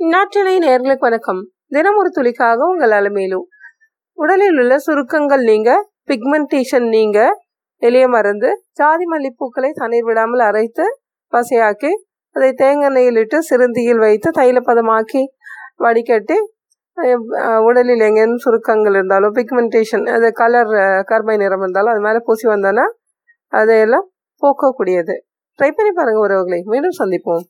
நாட்டினை நேர்களுக்கு வணக்கம். தினம் ஒரு துளிக்காக உங்கள் அலமையிலும் உடலில் உள்ள சுருக்கங்கள் நீங்க பிக்மெண்டேஷன் நீங்க எளிய மருந்து ஜாதி மல்லிப்பூக்களை தண்ணீர் விடாமல் அரைத்து பசையாக்கி அதை தேங்காய் இட்டு சிறுந்தியில் வைத்து தைலப்பதமாக்கி வடிகட்டி உடலில் எங்கேயும் சுருக்கங்கள் இருந்தாலும் பிக்மெண்டேஷன் அது கலர் கருமை நிறம் இருந்தாலும் அது மேலே பூசி வந்தோன்னா அதையெல்லாம் போக்கக்கூடியது. ட்ரை பண்ணி பாருங்கள் உறவுகளை. மீண்டும் சந்திப்போம்.